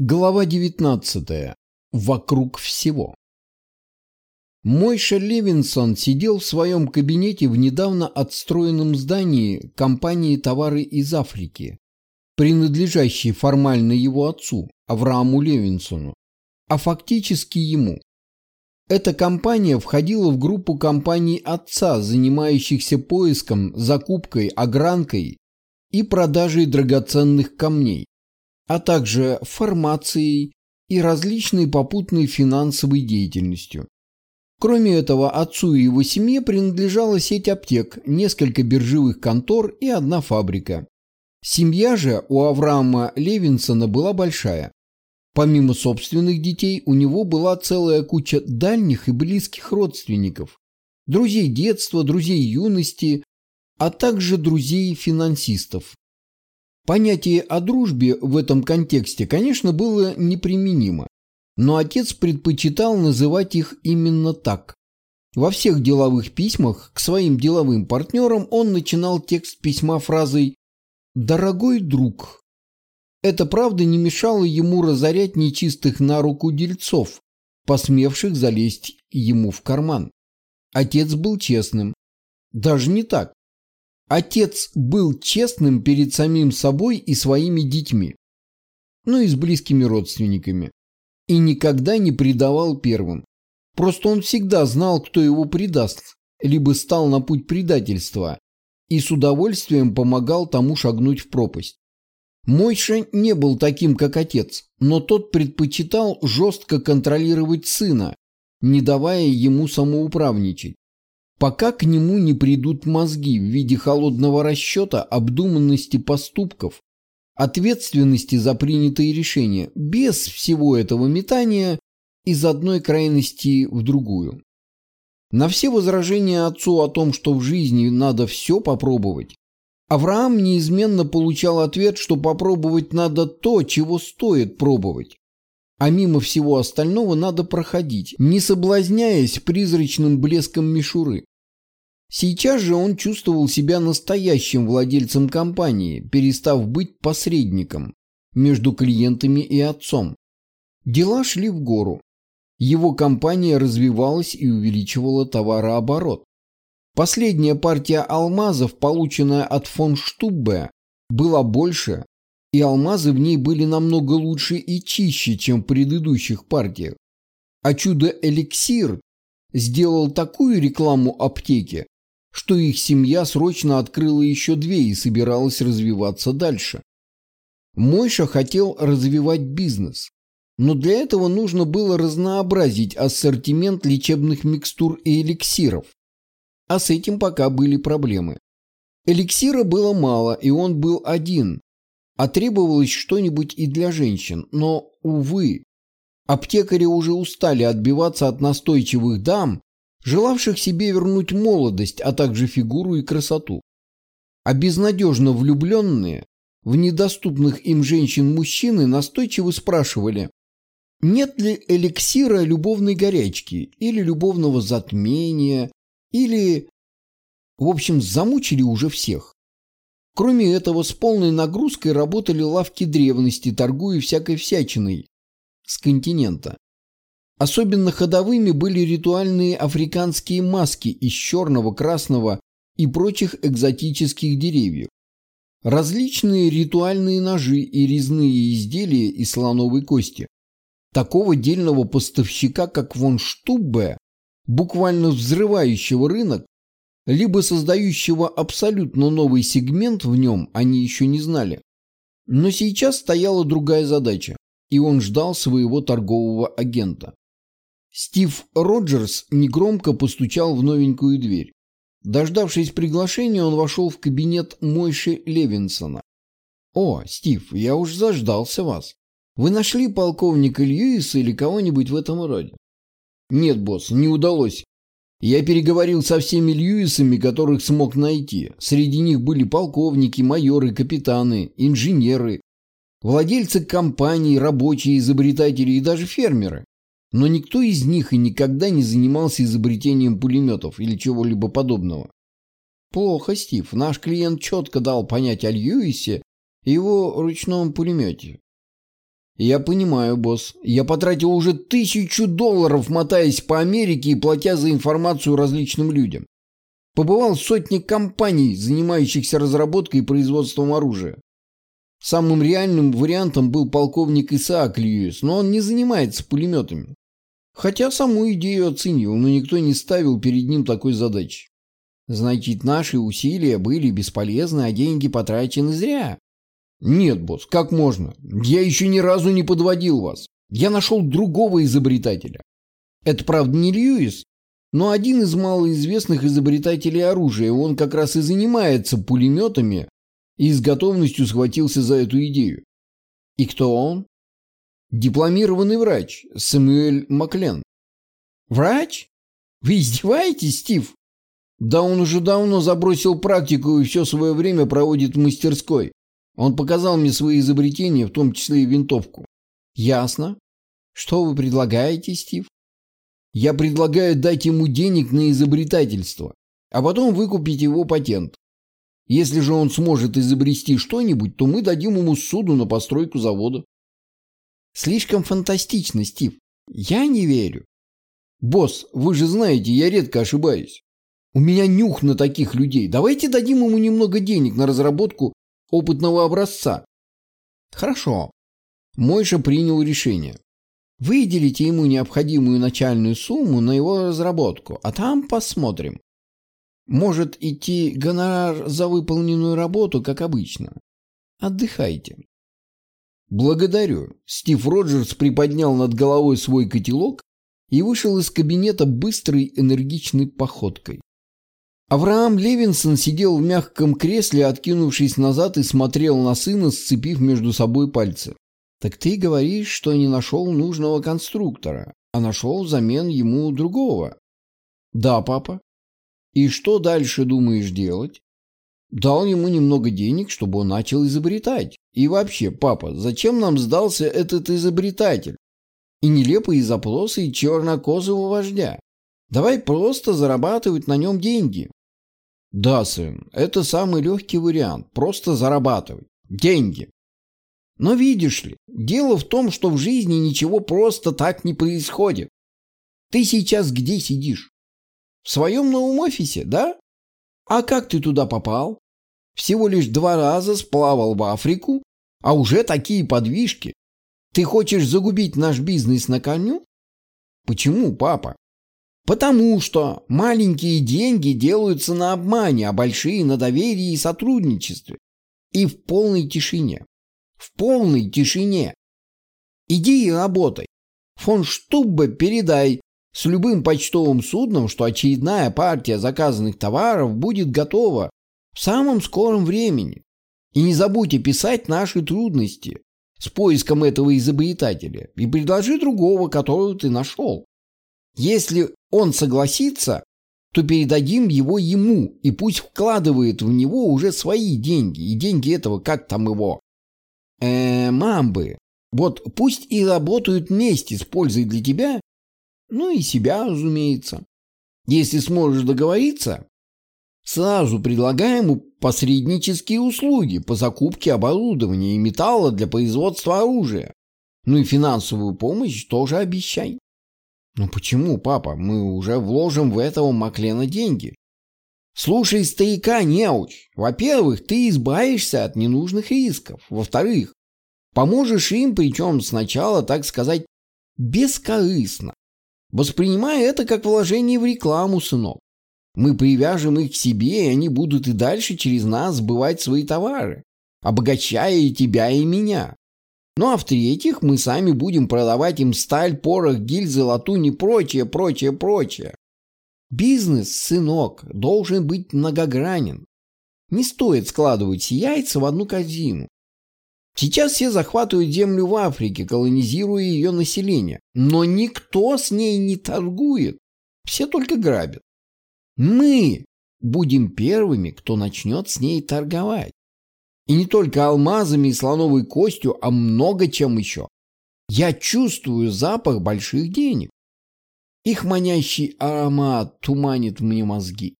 Глава 19. Вокруг всего. Мойша Левинсон сидел в своем кабинете в недавно отстроенном здании компании «Товары из Африки», принадлежащей формально его отцу, Аврааму Левинсону, а фактически ему. Эта компания входила в группу компаний отца, занимающихся поиском, закупкой, огранкой и продажей драгоценных камней а также формацией и различной попутной финансовой деятельностью. Кроме этого, отцу и его семье принадлежала сеть аптек, несколько биржевых контор и одна фабрика. Семья же у Авраама Левинсона была большая. Помимо собственных детей, у него была целая куча дальних и близких родственников, друзей детства, друзей юности, а также друзей-финансистов. Понятие о дружбе в этом контексте, конечно, было неприменимо, но отец предпочитал называть их именно так. Во всех деловых письмах к своим деловым партнерам он начинал текст письма фразой «Дорогой друг». Это правда не мешало ему разорять нечистых на руку дельцов, посмевших залезть ему в карман. Отец был честным. Даже не так. Отец был честным перед самим собой и своими детьми, ну и с близкими родственниками, и никогда не предавал первым. Просто он всегда знал, кто его предаст, либо стал на путь предательства, и с удовольствием помогал тому шагнуть в пропасть. Мойша не был таким, как отец, но тот предпочитал жестко контролировать сына, не давая ему самоуправничать пока к нему не придут мозги в виде холодного расчета обдуманности поступков, ответственности за принятые решения, без всего этого метания из одной крайности в другую. На все возражения отцу о том, что в жизни надо все попробовать, Авраам неизменно получал ответ, что попробовать надо то, чего стоит пробовать. А мимо всего остального надо проходить, не соблазняясь призрачным блеском мишуры. Сейчас же он чувствовал себя настоящим владельцем компании, перестав быть посредником между клиентами и отцом. Дела шли в гору. Его компания развивалась и увеличивала товарооборот. Последняя партия алмазов, полученная от фон Штуббе, была больше, и алмазы в ней были намного лучше и чище, чем в предыдущих партиях. А чудо-эликсир сделал такую рекламу аптеки, что их семья срочно открыла еще две и собиралась развиваться дальше. Мойша хотел развивать бизнес, но для этого нужно было разнообразить ассортимент лечебных микстур и эликсиров. А с этим пока были проблемы. Эликсира было мало, и он был один, а требовалось что-нибудь и для женщин, но, увы, аптекари уже устали отбиваться от настойчивых дам, желавших себе вернуть молодость, а также фигуру и красоту. А безнадежно влюбленные в недоступных им женщин мужчины настойчиво спрашивали, нет ли эликсира любовной горячки или любовного затмения, или... В общем, замучили уже всех. Кроме этого, с полной нагрузкой работали лавки древности, торгуя всякой всячиной с континента. Особенно ходовыми были ритуальные африканские маски из черного, красного и прочих экзотических деревьев. Различные ритуальные ножи и резные изделия из слоновой кости. Такого дельного поставщика, как фон Штуббе, буквально взрывающего рынок, либо создающего абсолютно новый сегмент в нем, они еще не знали. Но сейчас стояла другая задача, и он ждал своего торгового агента. Стив Роджерс негромко постучал в новенькую дверь. Дождавшись приглашения, он вошел в кабинет Мойши Левинсона. «О, Стив, я уж заждался вас. Вы нашли полковника Льюиса или кого-нибудь в этом роде?» «Нет, босс, не удалось. Я переговорил со всеми Льюисами, которых смог найти. Среди них были полковники, майоры, капитаны, инженеры, владельцы компаний, рабочие, изобретатели и даже фермеры. Но никто из них и никогда не занимался изобретением пулеметов или чего-либо подобного. Плохо, Стив. Наш клиент четко дал понять о Льюисе и его ручном пулемете. Я понимаю, босс. Я потратил уже тысячу долларов, мотаясь по Америке и платя за информацию различным людям. Побывал в сотне компаний, занимающихся разработкой и производством оружия. Самым реальным вариантом был полковник Исаак Льюис, но он не занимается пулеметами. Хотя саму идею оценил, но никто не ставил перед ним такой задачи. Значит, наши усилия были бесполезны, а деньги потрачены зря. Нет, босс, как можно? Я еще ни разу не подводил вас. Я нашел другого изобретателя. Это, правда, не Льюис, но один из малоизвестных изобретателей оружия. Он как раз и занимается пулеметами и с готовностью схватился за эту идею. И кто он? Дипломированный врач Сэмюэль Маклен. Врач? Вы издеваетесь, Стив? Да он уже давно забросил практику и все свое время проводит в мастерской. Он показал мне свои изобретения, в том числе и винтовку. Ясно. Что вы предлагаете, Стив? Я предлагаю дать ему денег на изобретательство, а потом выкупить его патент. Если же он сможет изобрести что-нибудь, то мы дадим ему суду на постройку завода. Слишком фантастично, Стив. Я не верю. Босс, вы же знаете, я редко ошибаюсь. У меня нюх на таких людей. Давайте дадим ему немного денег на разработку опытного образца. Хорошо. Мойша принял решение. Выделите ему необходимую начальную сумму на его разработку, а там посмотрим. Может идти гонорар за выполненную работу, как обычно. Отдыхайте. Благодарю. Стив Роджерс приподнял над головой свой котелок и вышел из кабинета быстрой энергичной походкой. Авраам Левинсон сидел в мягком кресле, откинувшись назад и смотрел на сына, сцепив между собой пальцы. «Так ты говоришь, что не нашел нужного конструктора, а нашел взамен ему другого?» «Да, папа. И что дальше думаешь делать? Дал ему немного денег, чтобы он начал изобретать. И вообще, папа, зачем нам сдался этот изобретатель? И нелепые запросы чернокозого вождя. Давай просто зарабатывать на нем деньги. Да, сын, это самый легкий вариант. Просто зарабатывать. Деньги. Но видишь ли, дело в том, что в жизни ничего просто так не происходит. Ты сейчас где сидишь? В своем новом офисе, да? А как ты туда попал? Всего лишь два раза сплавал в Африку, а уже такие подвижки. Ты хочешь загубить наш бизнес на коню? Почему, папа? Потому что маленькие деньги делаются на обмане, а большие на доверии и сотрудничестве. И в полной тишине. В полной тишине. Иди и работай. Фон Штуббе передай, с любым почтовым судном, что очередная партия заказанных товаров будет готова в самом скором времени. И не забудьте писать наши трудности с поиском этого изобретателя и предложи другого, которого ты нашел. Если он согласится, то передадим его ему, и пусть вкладывает в него уже свои деньги, и деньги этого, как там его, э, мамбы. Вот пусть и работают вместе с пользой для тебя ну и себя, разумеется. Если сможешь договориться, сразу предлагаем посреднические услуги по закупке оборудования и металла для производства оружия. Ну и финансовую помощь тоже обещай. Ну почему, папа, мы уже вложим в этого Маклена деньги. Слушай старика, неуч. Во-первых, ты избавишься от ненужных рисков. Во-вторых, поможешь им, причем сначала, так сказать, бескорыстно. Воспринимай это как вложение в рекламу, сынок. Мы привяжем их к себе, и они будут и дальше через нас сбывать свои товары, обогащая и тебя, и меня. Ну а в-третьих, мы сами будем продавать им сталь, порох, гильзы, латунь и прочее, прочее, прочее. Бизнес, сынок, должен быть многогранен. Не стоит складывать яйца в одну корзину. Сейчас все захватывают землю в Африке, колонизируя ее население. Но никто с ней не торгует. Все только грабят. Мы будем первыми, кто начнет с ней торговать. И не только алмазами и слоновой костью, а много чем еще. Я чувствую запах больших денег. Их манящий аромат туманит мне мозги.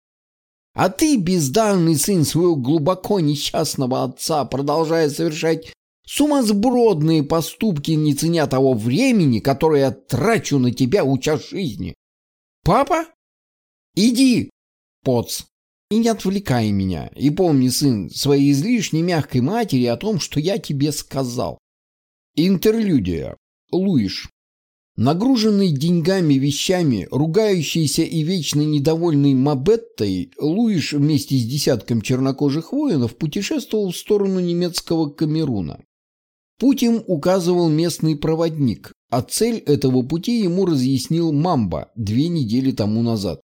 А ты, бездарный сын своего глубоко несчастного отца, продолжая совершать Сумасбродные поступки, не ценя того времени, которое я трачу на тебя, уча жизни. Папа? Иди, поц, и не отвлекай меня. И помни, сын, своей излишней мягкой матери о том, что я тебе сказал. Интерлюдия. Луиш. Нагруженный деньгами, вещами, ругающийся и вечно недовольный Мабеттой, Луиш вместе с десятком чернокожих воинов путешествовал в сторону немецкого Камеруна. Путь им указывал местный проводник, а цель этого пути ему разъяснил Мамба две недели тому назад.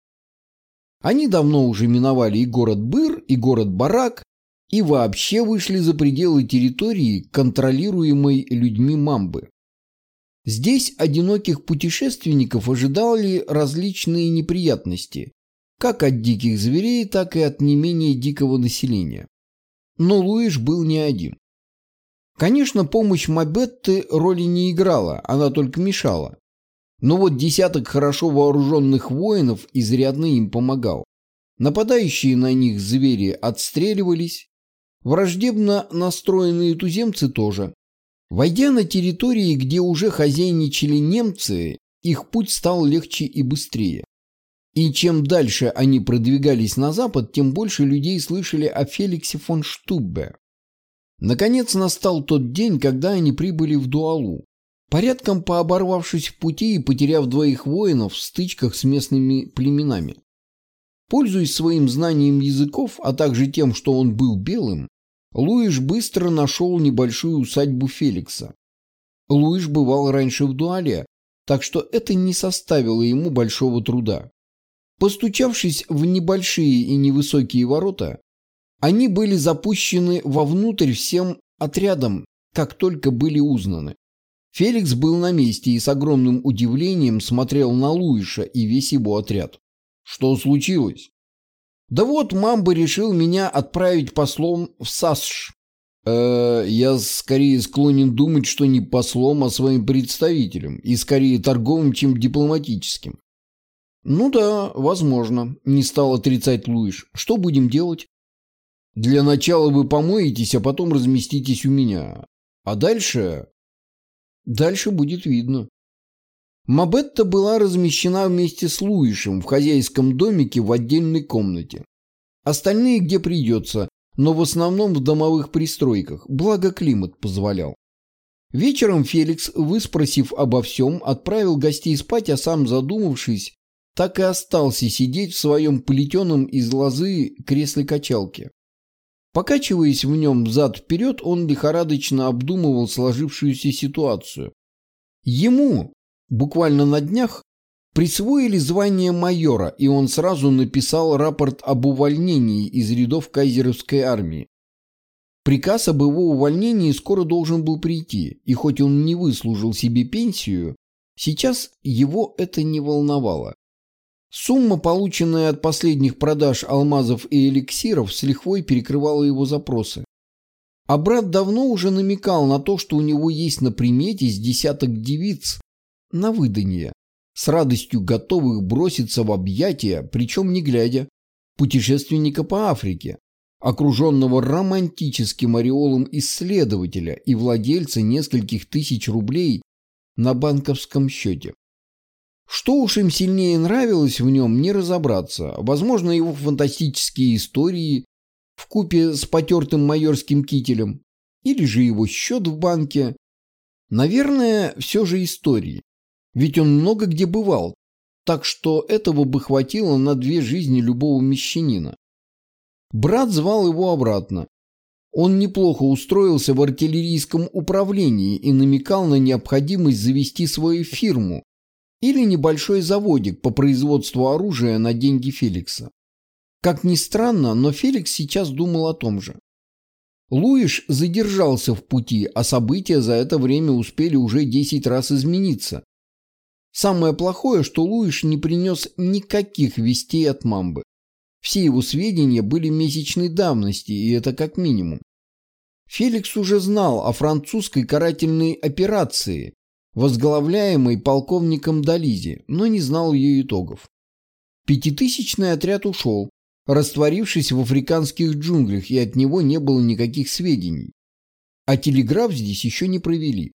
Они давно уже миновали и город Быр, и город Барак, и вообще вышли за пределы территории, контролируемой людьми Мамбы. Здесь одиноких путешественников ожидали различные неприятности, как от диких зверей, так и от не менее дикого населения. Но Луиш был не один. Конечно, помощь Мабетты роли не играла, она только мешала. Но вот десяток хорошо вооруженных воинов изрядно им помогал. Нападающие на них звери отстреливались, враждебно настроенные туземцы тоже. Войдя на территории, где уже хозяйничали немцы, их путь стал легче и быстрее. И чем дальше они продвигались на запад, тем больше людей слышали о Феликсе фон Штуббе. Наконец настал тот день, когда они прибыли в Дуалу, порядком пооборвавшись в пути и потеряв двоих воинов в стычках с местными племенами. Пользуясь своим знанием языков, а также тем, что он был белым, Луиш быстро нашел небольшую усадьбу Феликса. Луиш бывал раньше в дуале, так что это не составило ему большого труда. Постучавшись в небольшие и невысокие ворота, они были запущены вовнутрь всем отрядом, как только были узнаны. Феликс был на месте и с огромным удивлением смотрел на Луиша и весь его отряд. «Что случилось?» Да вот, Мамба решил меня отправить послом в САСШ. Э, я скорее склонен думать, что не послом, а своим представителем, и скорее торговым, чем дипломатическим. Ну да, возможно, не стал отрицать Луиш. Что будем делать? Для начала вы помоетесь, а потом разместитесь у меня. А дальше... Дальше будет видно. Мабетта была размещена вместе с Луишем в хозяйском домике в отдельной комнате. Остальные где придется, но в основном в домовых пристройках, благо климат позволял. Вечером Феликс, выспросив обо всем, отправил гостей спать, а сам, задумавшись, так и остался сидеть в своем плетеном из лозы кресле-качалке. Покачиваясь в нем взад-вперед, он лихорадочно обдумывал сложившуюся ситуацию. Ему, Буквально на днях присвоили звание майора, и он сразу написал рапорт об увольнении из рядов кайзеровской армии. Приказ об его увольнении скоро должен был прийти, и хоть он не выслужил себе пенсию, сейчас его это не волновало. Сумма, полученная от последних продаж алмазов и эликсиров, с лихвой перекрывала его запросы. А брат давно уже намекал на то, что у него есть на примете с десяток девиц, на выданье, с радостью готовых броситься в объятия, причем не глядя, путешественника по Африке, окруженного романтическим ореолом исследователя и владельца нескольких тысяч рублей на банковском счете. Что уж им сильнее нравилось в нем, не разобраться. Возможно, его фантастические истории в купе с потертым майорским кителем, или же его счет в банке. Наверное, все же истории. Ведь он много где бывал, так что этого бы хватило на две жизни любого мещанина. Брат звал его обратно. Он неплохо устроился в артиллерийском управлении и намекал на необходимость завести свою фирму или небольшой заводик по производству оружия на деньги Феликса. Как ни странно, но Феликс сейчас думал о том же. Луиш задержался в пути, а события за это время успели уже 10 раз измениться. Самое плохое, что Луиш не принес никаких вестей от Мамбы. Все его сведения были месячной давности, и это как минимум. Феликс уже знал о французской карательной операции, возглавляемой полковником Дализи, но не знал ее итогов. Пятитысячный отряд ушел, растворившись в африканских джунглях, и от него не было никаких сведений. а телеграф здесь еще не провели.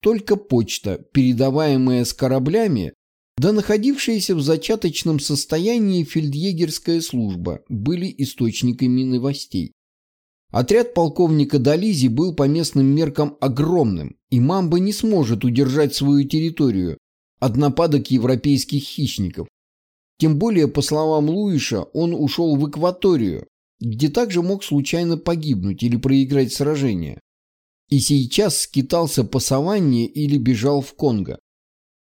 Только почта, передаваемая с кораблями, да находившаяся в зачаточном состоянии фельдъегерская служба были источниками новостей. Отряд полковника Дализи был по местным меркам огромным, и Мамба не сможет удержать свою территорию от нападок европейских хищников. Тем более, по словам Луиша, он ушел в экваторию, где также мог случайно погибнуть или проиграть сражение. И сейчас скитался по саванне или бежал в Конго.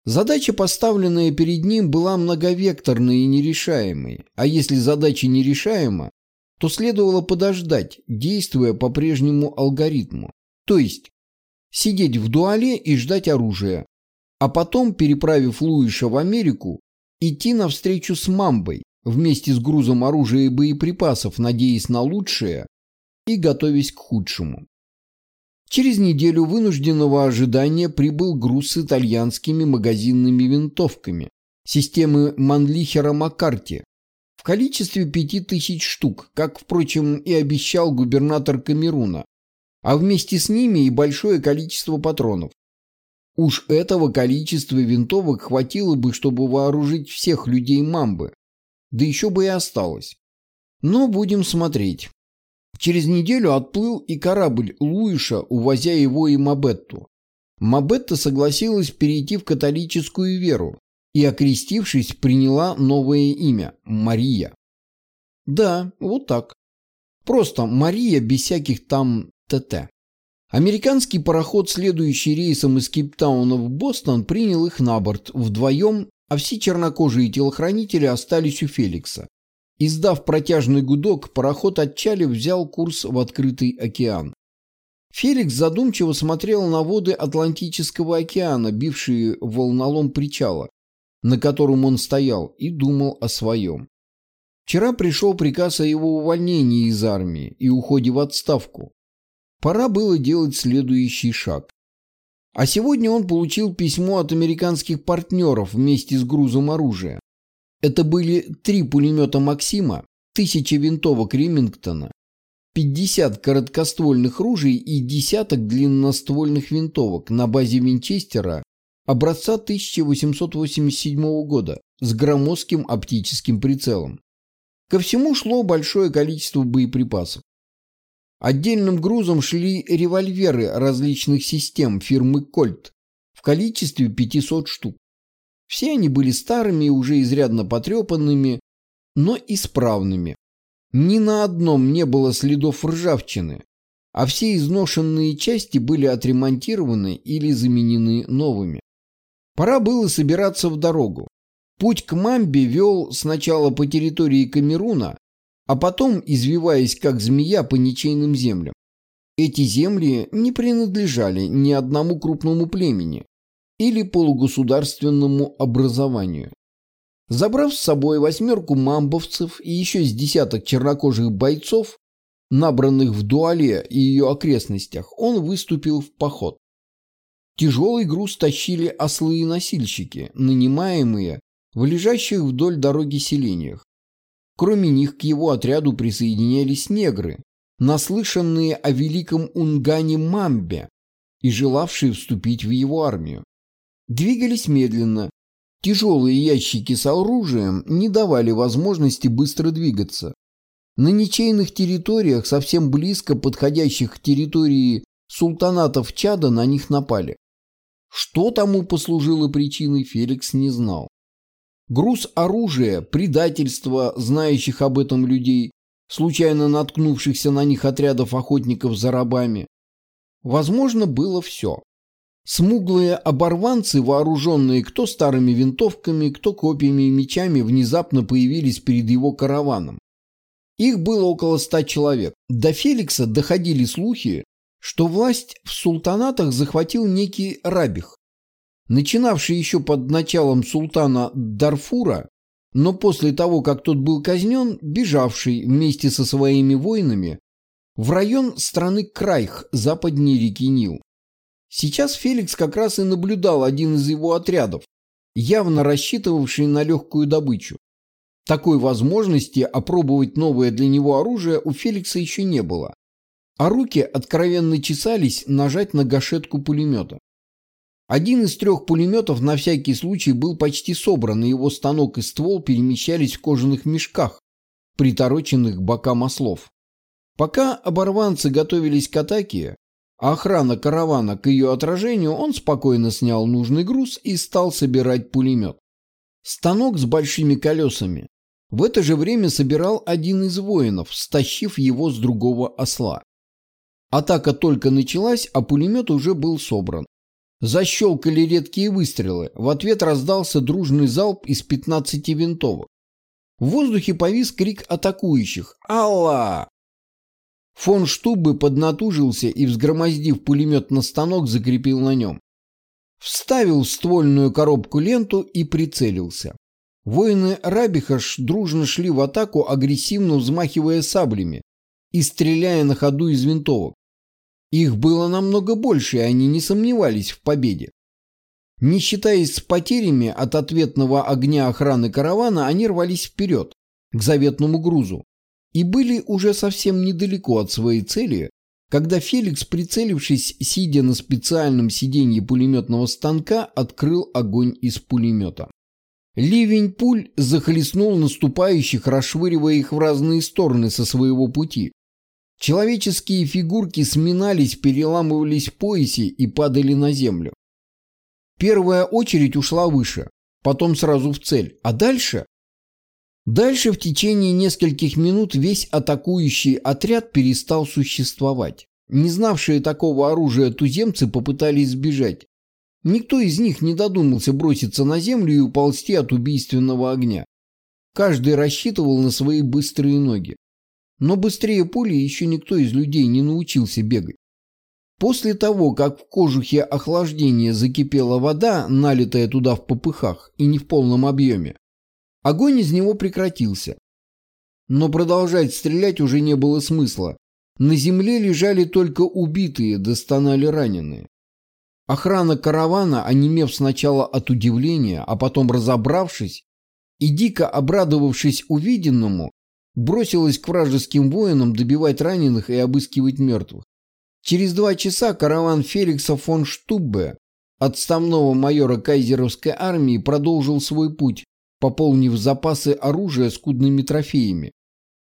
Задача, поставленная перед ним, была многовекторной и нерешаемой, а если задача нерешаема, то следовало подождать, действуя по прежнему алгоритму. То есть сидеть в дуале и ждать оружия, а потом, переправив Луиша в Америку, идти навстречу с Мамбой вместе с грузом оружия и боеприпасов, надеясь на лучшее и готовясь к худшему. Через неделю вынужденного ожидания прибыл груз с итальянскими магазинными винтовками системы Манлихера Маккарти количестве пяти тысяч штук, как, впрочем, и обещал губернатор Камеруна, а вместе с ними и большое количество патронов. Уж этого количества винтовок хватило бы, чтобы вооружить всех людей Мамбы, да еще бы и осталось. Но будем смотреть. Через неделю отплыл и корабль Луиша, увозя его и Мабетту. Мабетта согласилась перейти в католическую веру и, окрестившись, приняла новое имя – Мария. Да, вот так. Просто Мария без всяких там ТТ. Американский пароход, следующий рейсом из Кейптауна в Бостон, принял их на борт вдвоем, а все чернокожие телохранители остались у Феликса. Издав протяжный гудок, пароход отчалив взял курс в открытый океан. Феликс задумчиво смотрел на воды Атлантического океана, бившие волнолом причала, на котором он стоял, и думал о своем. Вчера пришел приказ о его увольнении из армии и уходе в отставку. Пора было делать следующий шаг. А сегодня он получил письмо от американских партнеров вместе с грузом оружия. Это были три пулемета «Максима», тысяча винтовок Ремингтона, 50 короткоствольных ружей и десяток длинноствольных винтовок на базе Винчестера образца 1887 года с громоздким оптическим прицелом. Ко всему шло большое количество боеприпасов. Отдельным грузом шли револьверы различных систем фирмы «Кольт» в количестве 500 штук. Все они были старыми и уже изрядно потрепанными, но исправными. Ни на одном не было следов ржавчины, а все изношенные части были отремонтированы или заменены новыми. Пора было собираться в дорогу. Путь к Мамбе вел сначала по территории Камеруна, а потом, извиваясь как змея по ничейным землям. Эти земли не принадлежали ни одному крупному племени, или полугосударственному образованию. Забрав с собой восьмерку мамбовцев и еще с десяток чернокожих бойцов, набранных в Дуале и ее окрестностях, он выступил в поход. Тяжелый груз тащили ослы и носильщики, нанимаемые в лежащих вдоль дороги селениях. Кроме них к его отряду присоединялись негры, наслышанные о великом Унгане Мамбе и желавшие вступить в его армию. Двигались медленно. Тяжелые ящики с оружием не давали возможности быстро двигаться. На ничейных территориях, совсем близко подходящих к территории султанатов Чада, на них напали. Что тому послужило причиной, Феликс не знал. Груз оружия, предательство знающих об этом людей, случайно наткнувшихся на них отрядов охотников за рабами. Возможно, было все. Смуглые оборванцы, вооруженные кто старыми винтовками, кто копьями и мечами, внезапно появились перед его караваном. Их было около ста человек. До Феликса доходили слухи, что власть в султанатах захватил некий Рабих, начинавший еще под началом султана Дарфура, но после того, как тот был казнен, бежавший вместе со своими воинами в район страны Крайх, западнее реки Нил. Сейчас Феликс как раз и наблюдал один из его отрядов, явно рассчитывавший на легкую добычу. Такой возможности опробовать новое для него оружие у Феликса еще не было. А руки откровенно чесались нажать на гашетку пулемета. Один из трех пулеметов на всякий случай был почти собран, и его станок и ствол перемещались в кожаных мешках, притороченных к бокам ослов. Пока оборванцы готовились к атаке, а охрана каравана к ее отражению, он спокойно снял нужный груз и стал собирать пулемет. Станок с большими колесами в это же время собирал один из воинов, стащив его с другого осла. Атака только началась, а пулемет уже был собран. Защелкали редкие выстрелы, в ответ раздался дружный залп из 15 винтовок. В воздухе повис крик атакующих «Алла!». Фон Штубы поднатужился и, взгромоздив пулемет на станок, закрепил на нем. Вставил в ствольную коробку ленту и прицелился. Воины Рабихаш дружно шли в атаку, агрессивно взмахивая саблями и стреляя на ходу из винтовок. Их было намного больше, и они не сомневались в победе. Не считаясь с потерями от ответного огня охраны каравана, они рвались вперед, к заветному грузу, и были уже совсем недалеко от своей цели, когда Феликс, прицелившись, сидя на специальном сиденье пулеметного станка, открыл огонь из пулемета. Ливень пуль захлестнул наступающих, расшвыривая их в разные стороны со своего пути. Человеческие фигурки сминались, переламывались в поясе и падали на землю. Первая очередь ушла выше, потом сразу в цель. А дальше? Дальше в течение нескольких минут весь атакующий отряд перестал существовать. Не знавшие такого оружия туземцы попытались сбежать. Никто из них не додумался броситься на землю и уползти от убийственного огня. Каждый рассчитывал на свои быстрые ноги. Но быстрее пули еще никто из людей не научился бегать. После того, как в кожухе охлаждения закипела вода, налитая туда в попыхах и не в полном объеме, огонь из него прекратился. Но продолжать стрелять уже не было смысла. На земле лежали только убитые, достонали раненые. Охрана каравана, онемев сначала от удивления, а потом разобравшись и дико обрадовавшись увиденному, бросилась к вражеским воинам добивать раненых и обыскивать мертвых. Через два часа караван Феликса фон Штуббе, отставного майора кайзеровской армии, продолжил свой путь, пополнив запасы оружия скудными трофеями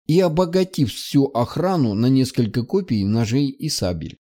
и обогатив всю охрану на несколько копий ножей и сабель.